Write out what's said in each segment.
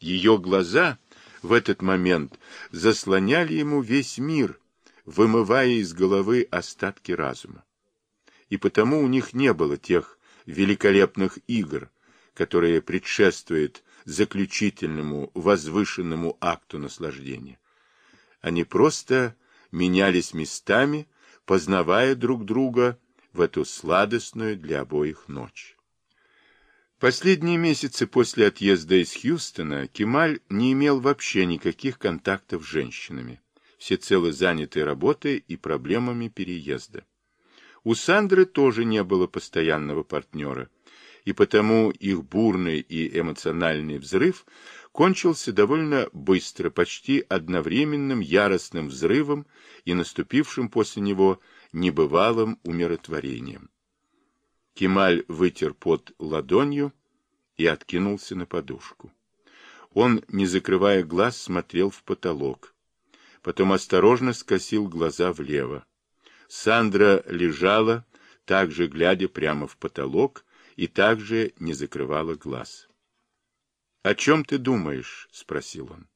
Ее глаза в этот момент заслоняли ему весь мир, вымывая из головы остатки разума. И потому у них не было тех великолепных игр, которые предшествуют заключительному возвышенному акту наслаждения. Они просто менялись местами, познавая друг друга в эту сладостную для обоих ночь. Последние месяцы после отъезда из Хьюстона Кемаль не имел вообще никаких контактов с женщинами, всецело занятой работой и проблемами переезда. У Сандры тоже не было постоянного партнера, и потому их бурный и эмоциональный взрыв кончился довольно быстро, почти одновременным яростным взрывом и наступившим после него небывалым умиротворением. Кемаль вытер пот ладонью и откинулся на подушку. Он, не закрывая глаз, смотрел в потолок. Потом осторожно скосил глаза влево. Сандра лежала, также глядя прямо в потолок, и также не закрывала глаз. — О чем ты думаешь? — спросил он.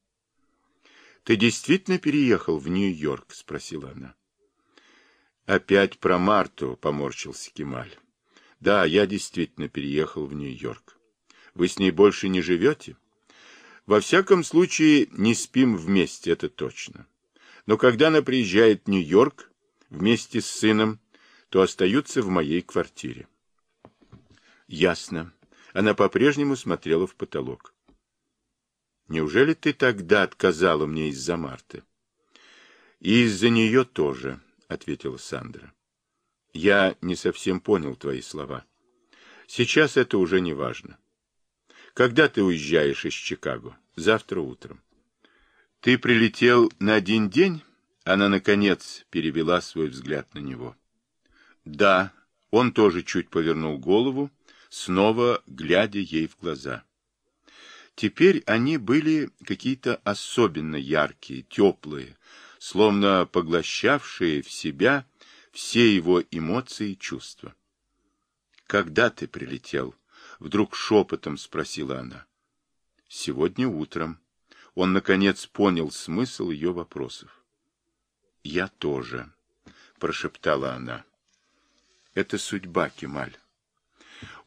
— Ты действительно переехал в Нью-Йорк? — спросила она. — Опять про Марту, — поморщился Кемаль. — Да, я действительно переехал в Нью-Йорк. Вы с ней больше не живете? — Во всяком случае, не спим вместе, это точно. Но когда она приезжает в Нью-Йорк, вместе с сыном, то остаются в моей квартире. Ясно. Она по-прежнему смотрела в потолок. Неужели ты тогда отказала мне из-за Марты? И из-за нее тоже, ответила Сандра. Я не совсем понял твои слова. Сейчас это уже не важно. Когда ты уезжаешь из Чикаго? Завтра утром. Ты прилетел на один день? Она, наконец, перевела свой взгляд на него. Да, он тоже чуть повернул голову, снова глядя ей в глаза. Теперь они были какие-то особенно яркие, теплые, словно поглощавшие в себя все его эмоции и чувства. «Когда ты прилетел?» — вдруг шепотом спросила она. «Сегодня утром». Он, наконец, понял смысл ее вопросов. «Я тоже», — прошептала она. «Это судьба, Кемаль».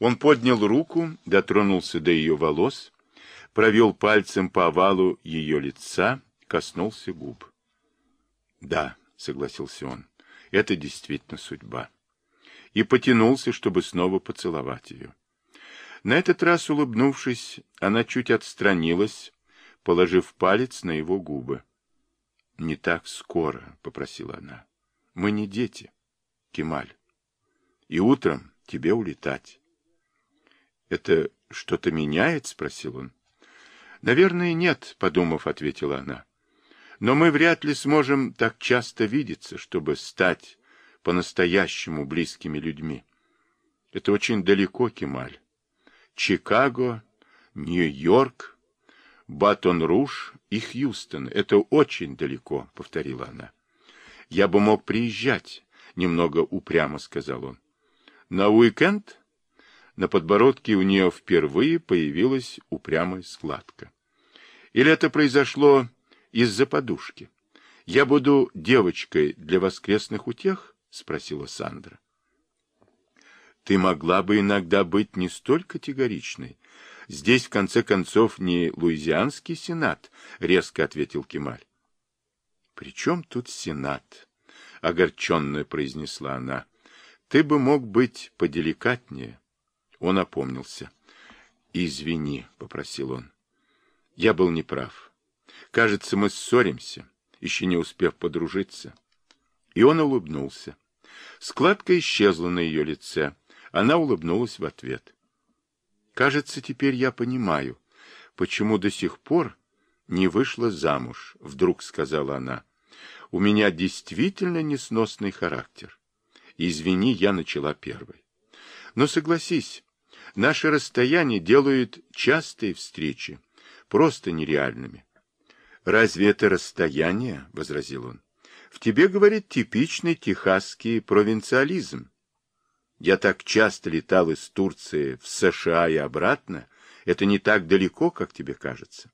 Он поднял руку, дотронулся до ее волос, провел пальцем по овалу ее лица, коснулся губ. «Да», — согласился он, — «это действительно судьба». И потянулся, чтобы снова поцеловать ее. На этот раз, улыбнувшись, она чуть отстранилась, положив палец на его губы. Не так скоро, — попросила она. Мы не дети, Кемаль. И утром тебе улетать. Это что-то меняет? — спросил он. Наверное, нет, — подумав, ответила она. Но мы вряд ли сможем так часто видеться, чтобы стать по-настоящему близкими людьми. Это очень далеко, Кемаль. Чикаго, Нью-Йорк, Батон-Руж и Хьюстон. Это очень далеко, — повторила она. Я бы мог приезжать, — немного упрямо сказал он. На уикенд? На подбородке у нее впервые появилась упрямая складка. Или это произошло из-за подушки? Я буду девочкой для воскресных утех? — спросила Сандра. Ты могла бы иногда быть не столь категоричной, Здесь, в конце концов, не Луизианский сенат, — резко ответил Кемаль. — При чем тут сенат? — огорченно произнесла она. — Ты бы мог быть поделикатнее. Он опомнился. — Извини, — попросил он. — Я был неправ. Кажется, мы ссоримся, еще не успев подружиться. И он улыбнулся. Складка исчезла на ее лице. Она улыбнулась в ответ. — Кажется, теперь я понимаю, почему до сих пор не вышла замуж, вдруг сказала она. У меня действительно несносный характер. Извини, я начала первой. Но согласись, наши расстояния делают частые встречи просто нереальными. Разве это расстояние, возразил он. В тебе говорит типичный техасский провинциализм. Я так часто летал из Турции в США и обратно. Это не так далеко, как тебе кажется.